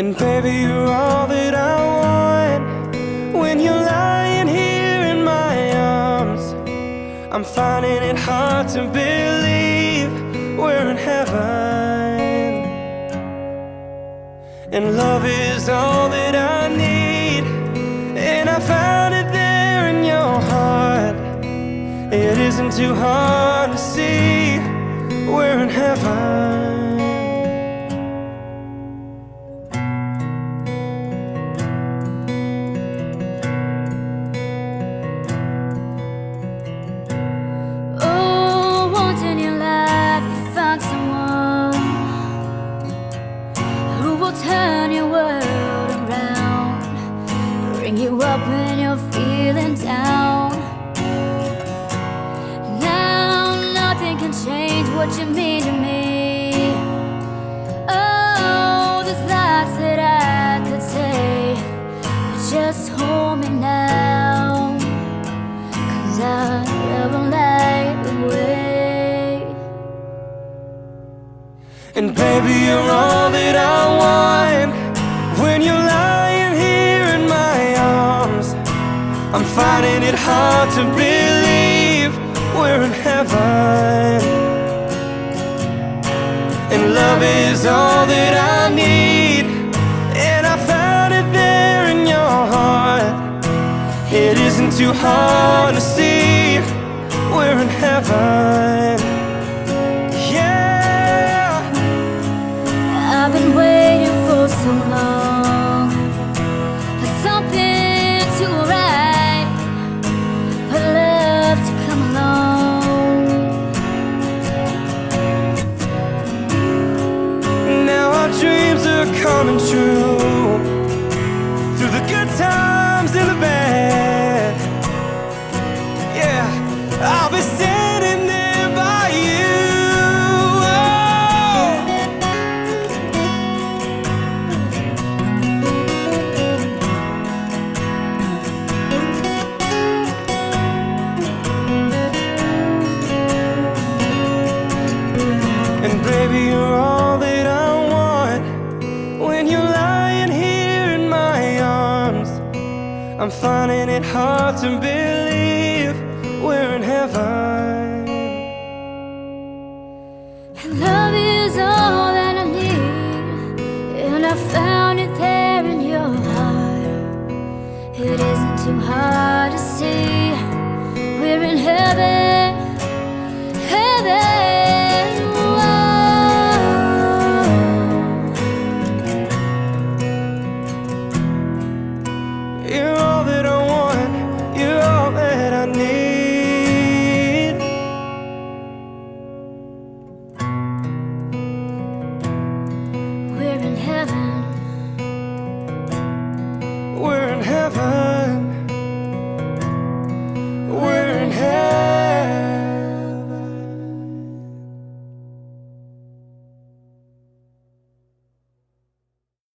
And baby, you're all that I want. When you're lying here in my arms, I'm finding it hard to believe we're in heaven. And love is all that I need. And I found it there in your heart. It isn't too hard to see we're in heaven. What you mean to me. Oh, there's lots that I could say, but just hold me now. Cause I never light the way. And baby, you're all that I want. When you're lying here in my arms, I'm finding it hard to believe we're in heaven. Love is all that I need. And I found it there in your heart. It isn't too hard to see we're in heaven. Yeah. I've been waiting for so long coming true. I'm finding it hard to believe we're in heaven. And love is all that I need, and I found